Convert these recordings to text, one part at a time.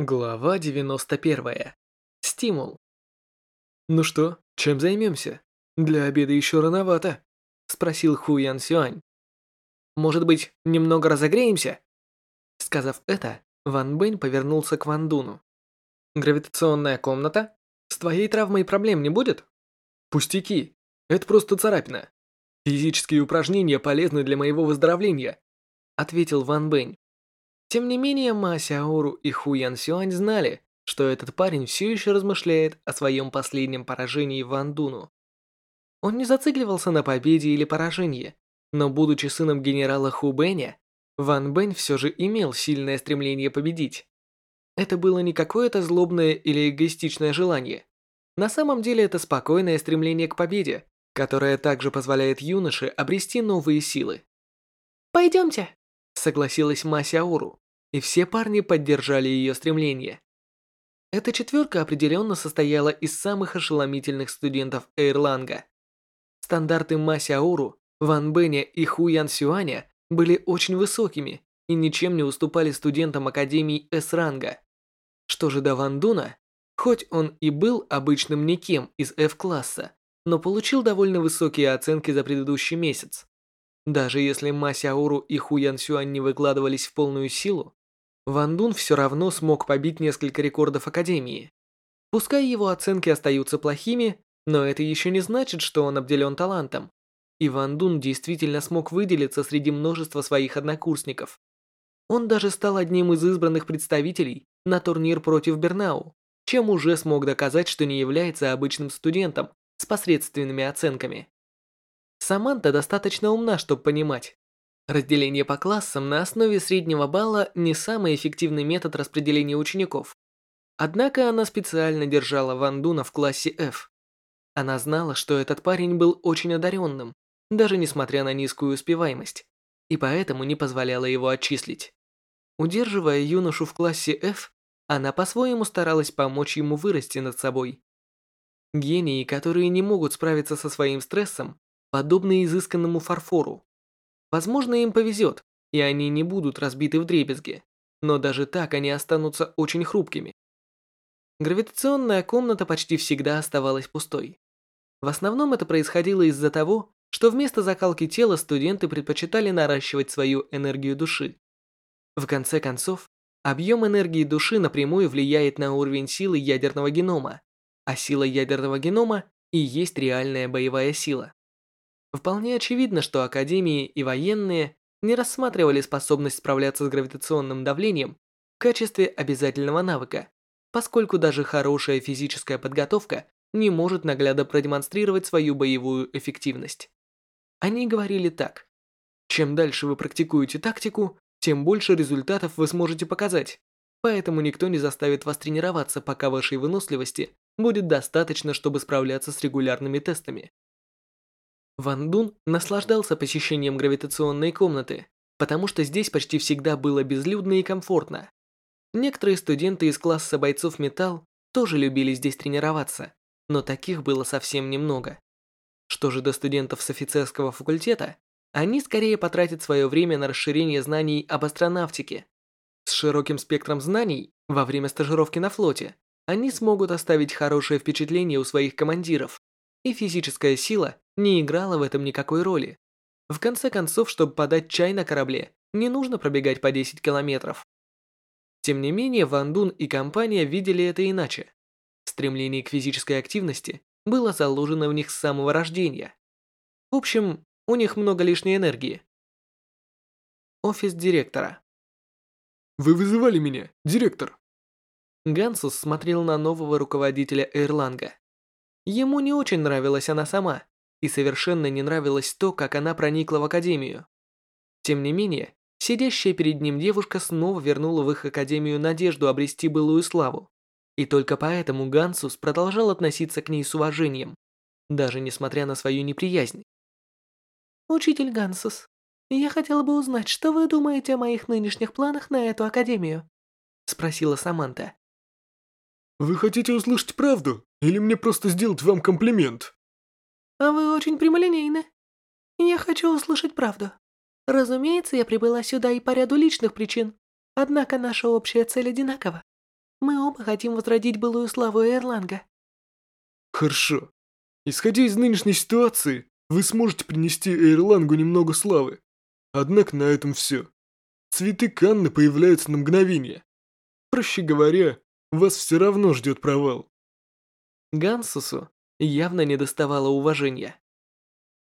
Глава 91. Стимул. «Ну что, чем займемся? Для обеда еще рановато», — спросил Ху Ян Сюань. «Может быть, немного разогреемся?» Сказав это, Ван Бэнь повернулся к Ван Дуну. «Гравитационная комната? С твоей травмой проблем не будет?» «Пустяки, это просто царапина. Физические упражнения полезны для моего выздоровления», — ответил Ван Бэнь. Тем не менее, Ма Сяору и Ху Ян Сюань знали, что этот парень все еще размышляет о своем последнем поражении Ван Дуну. Он не зацикливался на победе или поражении, но будучи сыном генерала Ху Бэня, Ван Бэнь все же имел сильное стремление победить. Это было не какое-то злобное или эгоистичное желание. На самом деле это спокойное стремление к победе, которое также позволяет юноше обрести новые силы. «Пойдемте», согласилась Масяору, и все парни поддержали ее стремление. Эта четверка определенно состояла из самых ошеломительных студентов Эйрланга. Стандарты Масяору, Ван Бэня и Ху Ян Сюаня были очень высокими и ничем не уступали студентам Академии С-ранга. Что же до Ван Дуна, хоть он и был обычным никем из F-класса, но получил довольно высокие оценки за предыдущий месяц. Даже если Ма Сяору и Ху Ян Сюань не выкладывались в полную силу, Ван Дун все равно смог побить несколько рекордов Академии. Пускай его оценки остаются плохими, но это еще не значит, что он обделен талантом. И Ван Дун действительно смог выделиться среди множества своих однокурсников. Он даже стал одним из избранных представителей на турнир против Бернау, чем уже смог доказать, что не является обычным студентом с посредственными оценками. Саманта достаточно умна, чтобы понимать. Разделение по классам на основе среднего балла не самый эффективный метод распределения учеников. Однако она специально держала Ван Дуна в классе F. Она знала, что этот парень был очень одаренным, даже несмотря на низкую успеваемость, и поэтому не позволяла его отчислить. Удерживая юношу в классе F, она по-своему старалась помочь ему вырасти над собой. Гении, которые не могут справиться со своим стрессом, подобные изысканному фарфору. Возможно, им повезет, и они не будут разбиты в дребезги, но даже так они останутся очень хрупкими. Гравитационная комната почти всегда оставалась пустой. В основном это происходило из-за того, что вместо закалки тела студенты предпочитали наращивать свою энергию души. В конце концов, объем энергии души напрямую влияет на уровень силы ядерного генома, а сила ядерного генома и есть реальная боевая сила. Вполне очевидно, что академии и военные не рассматривали способность справляться с гравитационным давлением в качестве обязательного навыка, поскольку даже хорошая физическая подготовка не может наглядно продемонстрировать свою боевую эффективность. Они говорили так. Чем дальше вы практикуете тактику, тем больше результатов вы сможете показать, поэтому никто не заставит вас тренироваться, пока вашей выносливости будет достаточно, чтобы справляться с регулярными тестами. Ван Дун наслаждался посещением гравитационной комнаты, потому что здесь почти всегда было безлюдно и комфортно. Некоторые студенты из класса бойцов металл тоже любили здесь тренироваться, но таких было совсем немного. Что же до студентов с офицерского факультета, они скорее потратят свое время на расширение знаний об астронавтике. С широким спектром знаний во время стажировки на флоте они смогут оставить хорошее впечатление у своих командиров, и физическая сила не играла в этом никакой роли. В конце концов, чтобы подать чай на корабле, не нужно пробегать по 10 километров. Тем не менее, Ван Дун и компания видели это иначе. Стремление к физической активности было заложено в них с самого рождения. В общем, у них много лишней энергии. Офис директора. «Вы вызывали меня, директор?» Гансус смотрел на нового руководителя Эрланга. Ему не очень нравилась она сама, и совершенно не нравилось то, как она проникла в академию. Тем не менее, сидящая перед ним девушка снова вернула в их академию надежду обрести былую славу. И только поэтому Гансус продолжал относиться к ней с уважением, даже несмотря на свою неприязнь. «Учитель Гансус, я хотела бы узнать, что вы думаете о моих нынешних планах на эту академию?» спросила Саманта. «Вы хотите услышать правду? Или мне просто сделать вам комплимент?» «А вы очень прямолинейны. Я хочу услышать правду. Разумеется, я прибыла сюда и по ряду личных причин, однако наша общая цель одинакова. Мы оба хотим возродить былую славу Эрланга. Хорошо. Исходя из нынешней ситуации, вы сможете принести Эйрлангу немного славы. Однако на этом все. Цветы Канны появляются на мгновение. Проще говоря, вас все равно ждет провал. Гансусу явно не доставало уважения.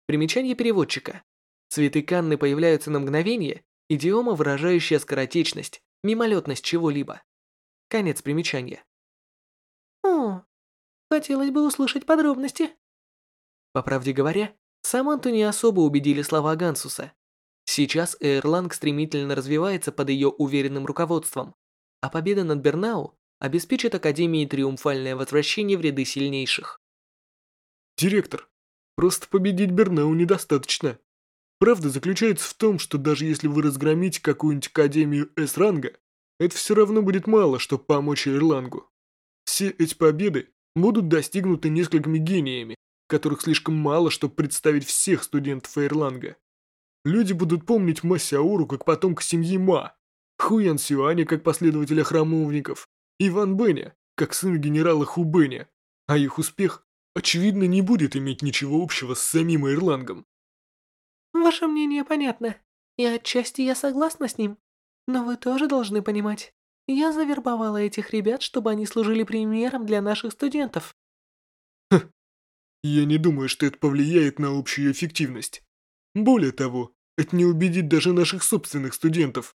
Примечание переводчика. Цветы Канны появляются на мгновение, идиома, выражающая скоротечность, мимолетность чего-либо. Конец примечания. О, хотелось бы услышать подробности. По правде говоря, Саманту не особо убедили слова Гансуса. Сейчас Эрланг стремительно развивается под ее уверенным руководством, а победа над Бернау обеспечит Академии триумфальное возвращение в ряды сильнейших. Директор, просто победить Бернау недостаточно. Правда заключается в том, что даже если вы разгромите какую-нибудь Академию С-ранга, это все равно будет мало, чтобы помочь Ирлангу. Все эти победы будут достигнуты несколькими гениями, которых слишком мало, чтобы представить всех студентов Эйрланга. Люди будут помнить Ма Сяору как потомка семьи Ма, Хуян Сюаня как последователя храмовников, Иван Бэня как сына генерала Ху Бэня, а их успех, очевидно, не будет иметь ничего общего с самим Эйрлангом. Ваше мнение понятно, и отчасти я согласна с ним. Но вы тоже должны понимать, я завербовала этих ребят, чтобы они служили примером для наших студентов. Я не думаю, что это повлияет на общую эффективность. Более того, это не убедит даже наших собственных студентов.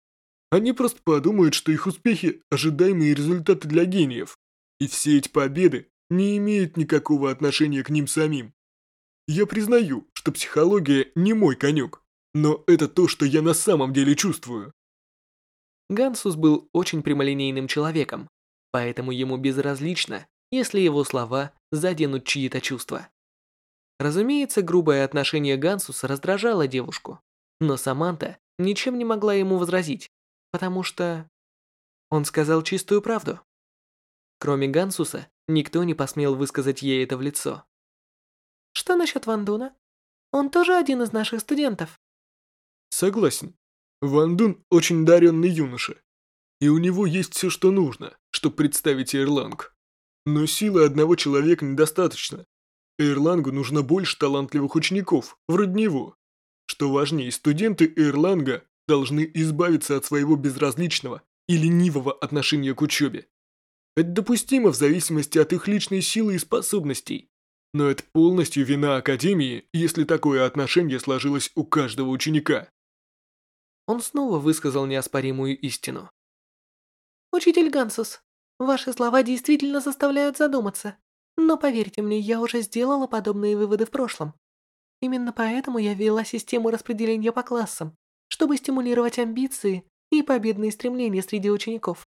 Они просто подумают, что их успехи – ожидаемые результаты для гениев, и все эти победы не имеют никакого отношения к ним самим. Я признаю, что психология не мой конек, но это то, что я на самом деле чувствую. Гансус был очень прямолинейным человеком, поэтому ему безразлично, если его слова заденут чьи-то чувства. Разумеется, грубое отношение Гансуса раздражало девушку, но Саманта ничем не могла ему возразить, потому что... Он сказал чистую правду. Кроме Гансуса, никто не посмел высказать ей это в лицо. Что насчет Ван Дуна? Он тоже один из наших студентов. Согласен. Ван Дун очень даренный юноша. И у него есть все, что нужно, чтобы представить Эрланг. Но силы одного человека недостаточно, Эрлангу нужно больше талантливых учеников, вроде него. Что важнее, студенты Эрланга должны избавиться от своего безразличного и ленивого отношения к учебе. Это допустимо в зависимости от их личной силы и способностей. Но это полностью вина Академии, если такое отношение сложилось у каждого ученика. Он снова высказал неоспоримую истину. «Учитель Гансус, ваши слова действительно заставляют задуматься. Но поверьте мне, я уже сделала подобные выводы в прошлом. Именно поэтому я ввела систему распределения по классам, чтобы стимулировать амбиции и победные стремления среди учеников.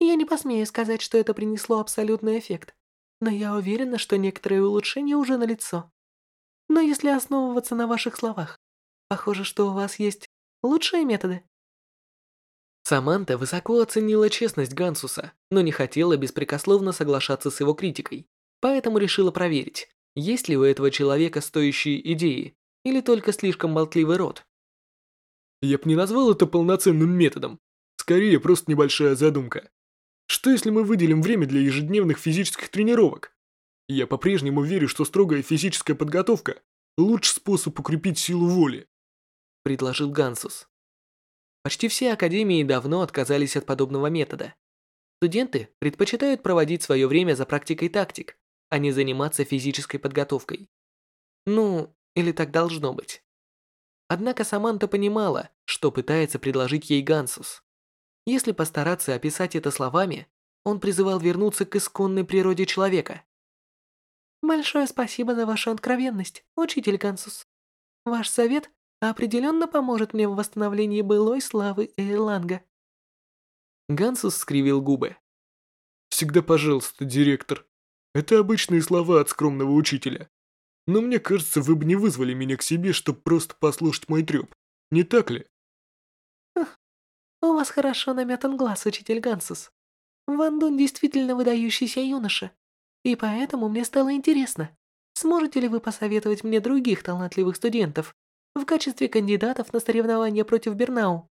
Я не посмею сказать, что это принесло абсолютный эффект, но я уверена, что некоторые улучшения уже налицо. Но если основываться на ваших словах, похоже, что у вас есть лучшие методы. Саманта высоко оценила честность Гансуса, но не хотела беспрекословно соглашаться с его критикой поэтому решила проверить, есть ли у этого человека стоящие идеи или только слишком болтливый рот. Я бы не назвал это полноценным методом. Скорее, просто небольшая задумка. Что если мы выделим время для ежедневных физических тренировок? Я по-прежнему верю, что строгая физическая подготовка – лучший способ укрепить силу воли. Предложил Гансус. Почти все академии давно отказались от подобного метода. Студенты предпочитают проводить свое время за практикой тактик, а не заниматься физической подготовкой. Ну, или так должно быть. Однако Саманта понимала, что пытается предложить ей Гансус. Если постараться описать это словами, он призывал вернуться к исконной природе человека. Большое спасибо за вашу откровенность, учитель Гансус. Ваш совет определенно поможет мне в восстановлении былой славы Эйланга. Гансус скривил губы. Всегда пожалуйста, директор. Это обычные слова от скромного учителя. Но мне кажется, вы бы не вызвали меня к себе, чтобы просто послушать мой трёп. Не так ли? У вас хорошо наметан глаз, учитель Гансус. Ван Дун действительно выдающийся юноша. И поэтому мне стало интересно, сможете ли вы посоветовать мне других талантливых студентов в качестве кандидатов на соревнования против Бернау?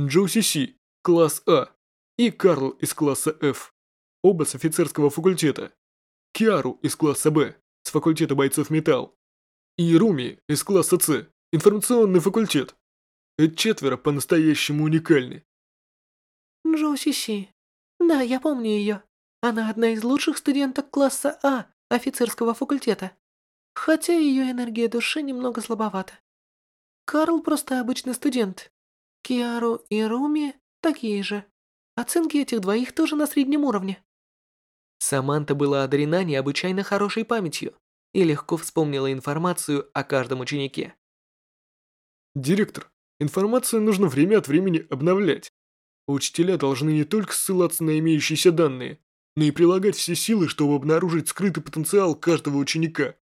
Джоу Си, класс А. и Карл из класса F, оба с офицерского факультета, Киару из класса Б, с факультета бойцов металл, и Руми из класса С, информационный факультет. Эти четверо по-настоящему уникальны. Джоу Сиси. Да, я помню ее. Она одна из лучших студенток класса А офицерского факультета. Хотя ее энергия души немного слабовата. Карл просто обычный студент. Киару и Руми такие же. Оценки этих двоих тоже на среднем уровне. Саманта была одарена необычайно хорошей памятью и легко вспомнила информацию о каждом ученике. Директор, информацию нужно время от времени обновлять. Учителя должны не только ссылаться на имеющиеся данные, но и прилагать все силы, чтобы обнаружить скрытый потенциал каждого ученика.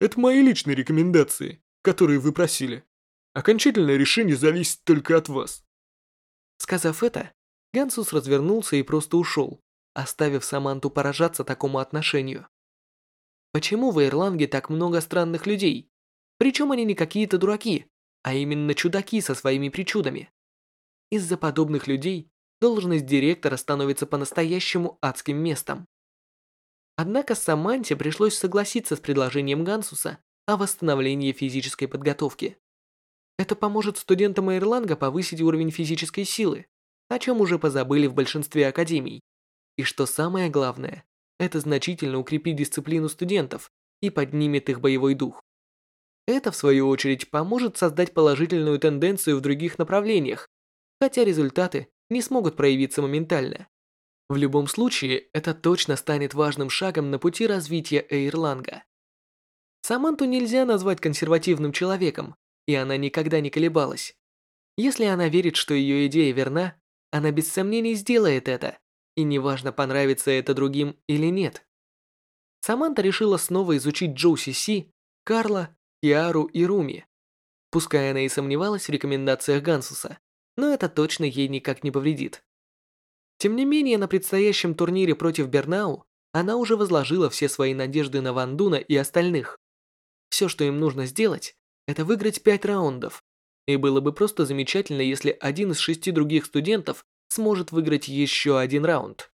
Это мои личные рекомендации, которые вы просили. Окончательное решение зависит только от вас. Сказав это, Гансус развернулся и просто ушел, оставив Саманту поражаться такому отношению. Почему в Ирланге так много странных людей? Причем они не какие-то дураки, а именно чудаки со своими причудами. Из-за подобных людей должность директора становится по-настоящему адским местом. Однако Саманте пришлось согласиться с предложением Гансуса о восстановлении физической подготовки. Это поможет студентам Ирланга повысить уровень физической силы, о чем уже позабыли в большинстве академий. И что самое главное, это значительно укрепит дисциплину студентов и поднимет их боевой дух. Это, в свою очередь, поможет создать положительную тенденцию в других направлениях, хотя результаты не смогут проявиться моментально. В любом случае, это точно станет важным шагом на пути развития Эйрланга. Саманту нельзя назвать консервативным человеком, и она никогда не колебалась. Если она верит, что ее идея верна, она без сомнений сделает это, и неважно, понравится это другим или нет. Саманта решила снова изучить Джоуси Си, Карла, Киару и Руми. Пускай она и сомневалась в рекомендациях Гансуса, но это точно ей никак не повредит. Тем не менее, на предстоящем турнире против Бернау она уже возложила все свои надежды на Вандуна и остальных. Все, что им нужно сделать, это выиграть пять раундов. И было бы просто замечательно, если один из шести других студентов сможет выиграть еще один раунд.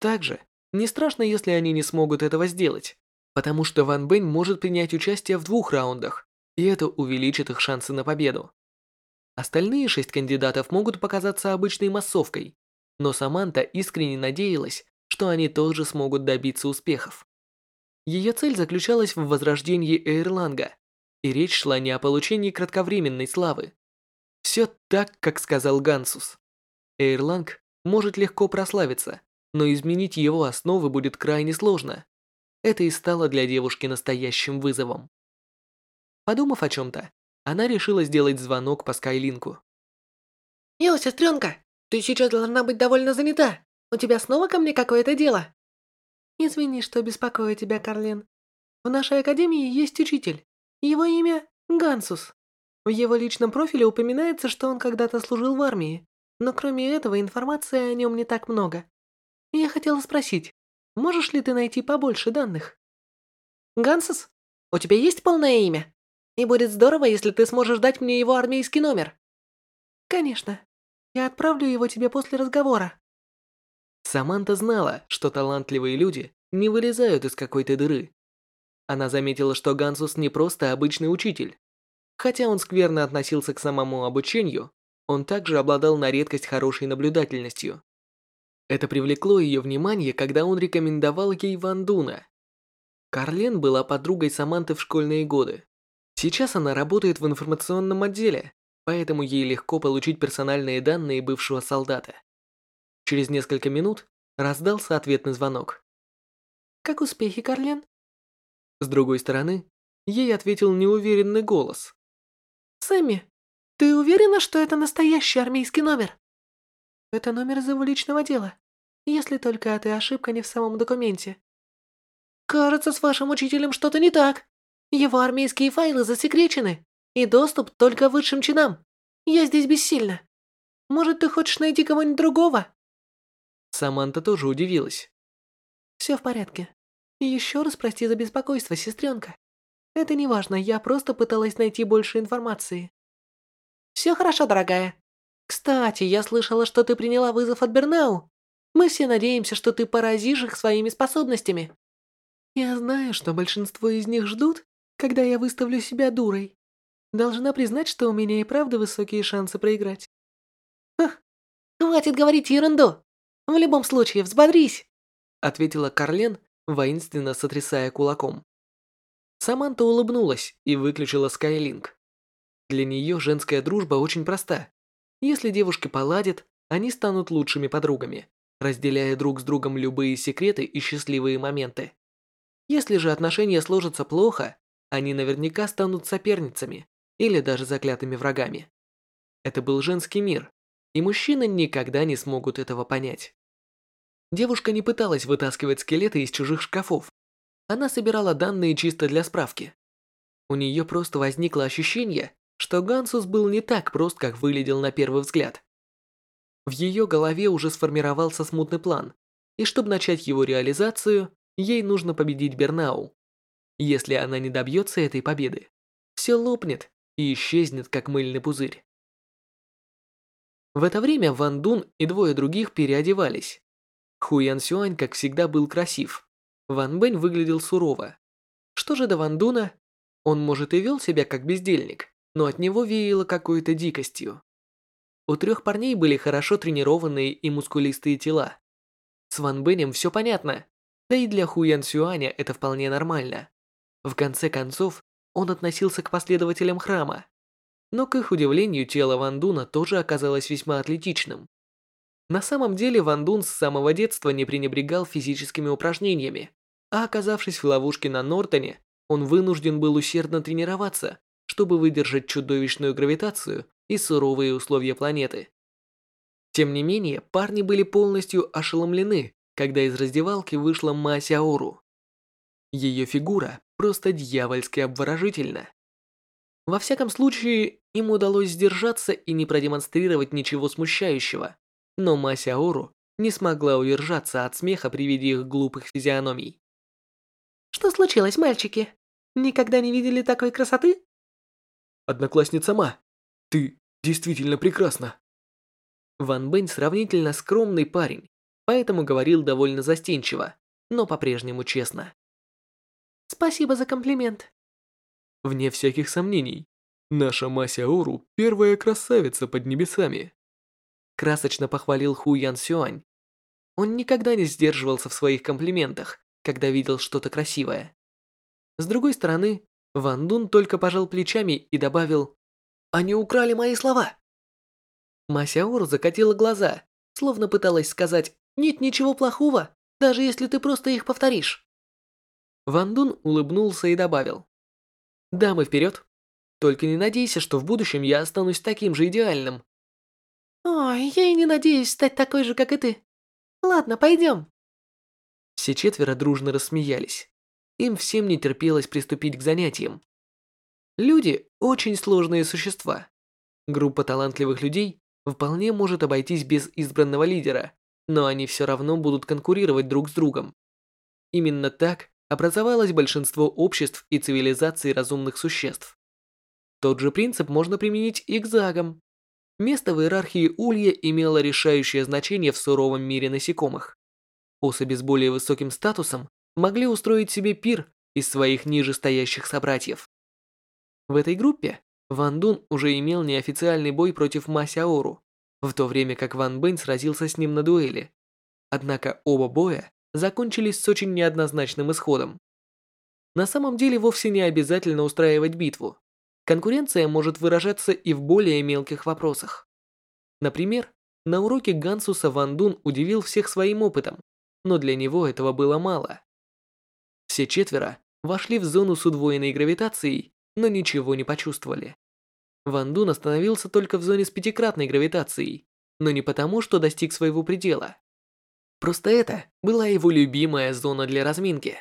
Также, не страшно, если они не смогут этого сделать, потому что Ван Бэнь может принять участие в двух раундах, и это увеличит их шансы на победу. Остальные шесть кандидатов могут показаться обычной массовкой, но Саманта искренне надеялась, что они тоже смогут добиться успехов. Ее цель заключалась в возрождении Эйрланга, и речь шла не о получении кратковременной славы. Все так, как сказал Гансус. Эйрланг может легко прославиться, но изменить его основы будет крайне сложно. Это и стало для девушки настоящим вызовом. Подумав о чем-то, она решила сделать звонок по Скайлинку. «Йо, сестренка, ты сейчас должна быть довольно занята. У тебя снова ко мне какое-то дело?» «Извини, что беспокою тебя, Карлин. В нашей академии есть учитель. Его имя Гансус. В его личном профиле упоминается, что он когда-то служил в армии, но кроме этого информации о нем не так много. Я хотела спросить, можешь ли ты найти побольше данных? Гансус, у тебя есть полное имя? И будет здорово, если ты сможешь дать мне его армейский номер. Конечно. Я отправлю его тебе после разговора. Саманта знала, что талантливые люди не вылезают из какой-то дыры. Она заметила, что Гансус не просто обычный учитель. Хотя он скверно относился к самому обучению, он также обладал на редкость хорошей наблюдательностью. Это привлекло ее внимание, когда он рекомендовал ей Ван Дуна. Карлен была подругой Саманты в школьные годы. Сейчас она работает в информационном отделе, поэтому ей легко получить персональные данные бывшего солдата. Через несколько минут раздался ответный звонок. «Как успехи, Карлен?» С другой стороны, ей ответил неуверенный голос. «Сэмми, ты уверена, что это настоящий армейский номер?» «Это номер из его личного дела, если только эта ошибка не в самом документе». «Кажется, с вашим учителем что-то не так. Его армейские файлы засекречены, и доступ только высшим чинам. Я здесь бессильна. Может, ты хочешь найти кого-нибудь другого?» Саманта тоже удивилась. «Все в порядке. Еще раз прости за беспокойство, сестренка. Это не важно, я просто пыталась найти больше информации. Все хорошо, дорогая. Кстати, я слышала, что ты приняла вызов от Бернау. Мы все надеемся, что ты поразишь их своими способностями. Я знаю, что большинство из них ждут, когда я выставлю себя дурой. Должна признать, что у меня и правда высокие шансы проиграть. Ха, хватит говорить ерунду. В любом случае, взбодрись, ответила Карлен, воинственно сотрясая кулаком. Саманта улыбнулась и выключила Скайлинк. Для нее женская дружба очень проста. Если девушки поладят, они станут лучшими подругами, разделяя друг с другом любые секреты и счастливые моменты. Если же отношения сложатся плохо, они наверняка станут соперницами или даже заклятыми врагами. Это был женский мир, и мужчины никогда не смогут этого понять. Девушка не пыталась вытаскивать скелеты из чужих шкафов. Она собирала данные чисто для справки. У нее просто возникло ощущение, что Гансус был не так прост, как выглядел на первый взгляд. В ее голове уже сформировался смутный план, и чтобы начать его реализацию, ей нужно победить Бернау. Если она не добьется этой победы, все лопнет и исчезнет, как мыльный пузырь. В это время Ван Дун и двое других переодевались. Хуян Сюань, как всегда, был красив. Ван Бэнь выглядел сурово. Что же до Ван Дуна? Он, может, и вел себя как бездельник, но от него веяло какой-то дикостью. У трех парней были хорошо тренированные и мускулистые тела. С Ван Бэнем все понятно, да и для Хуян Сюаня это вполне нормально. В конце концов, он относился к последователям храма. Но, к их удивлению, тело Ван Дуна тоже оказалось весьма атлетичным. На самом деле Ван Дун с самого детства не пренебрегал физическими упражнениями, а оказавшись в ловушке на Нортоне, он вынужден был усердно тренироваться, чтобы выдержать чудовищную гравитацию и суровые условия планеты. Тем не менее, парни были полностью ошеломлены, когда из раздевалки вышла Ма Сяору. Ее фигура просто дьявольски обворожительна. Во всяком случае, им удалось сдержаться и не продемонстрировать ничего смущающего, но Ма Сяору не смогла удержаться от смеха при виде их глупых физиономий. «Что случилось, мальчики? Никогда не видели такой красоты?» «Одноклассница Ма, ты действительно прекрасна!» Ван Бэнь сравнительно скромный парень, поэтому говорил довольно застенчиво, но по-прежнему честно. Спасибо за комплимент. Вне всяких сомнений, наша Мася Ору первая красавица под небесами. Красочно похвалил Ху Ян Сюань. Он никогда не сдерживался в своих комплиментах, когда видел что-то красивое. С другой стороны, Ван Дун только пожал плечами и добавил «Они украли мои слова!» Масяор закатила глаза, словно пыталась сказать нет ничего плохого, даже если ты просто их повторишь. Ван Дун улыбнулся и добавил. Дамы вперед. Только не надейся, что в будущем я останусь таким же идеальным. Ой, я и не надеюсь стать такой же, как и ты. Ладно, пойдем. Все четверо дружно рассмеялись. Им всем не терпелось приступить к занятиям. Люди – очень сложные существа. Группа талантливых людей вполне может обойтись без избранного лидера, но они все равно будут конкурировать друг с другом. Именно так образовалось большинство обществ и цивилизаций разумных существ. Тот же принцип можно применить и к загам. Место в иерархии улья имело решающее значение в суровом мире насекомых. Особи с более высоким статусом могли устроить себе пир из своих ниже стоящих собратьев. В этой группе Ван Дун уже имел неофициальный бой против Ма Сяору, в то время как Ван Бэнь сразился с ним на дуэли. Однако оба боя закончились с очень неоднозначным исходом. На самом деле вовсе не обязательно устраивать битву. Конкуренция может выражаться и в более мелких вопросах. Например, на уроке Гансуса Ван Дун удивил всех своим опытом, но для него этого было мало. Все четверо вошли в зону с удвоенной гравитацией, но ничего не почувствовали. Ван Дун остановился только в зоне с пятикратной гравитацией, но не потому, что достиг своего предела. Просто это была его любимая зона для разминки.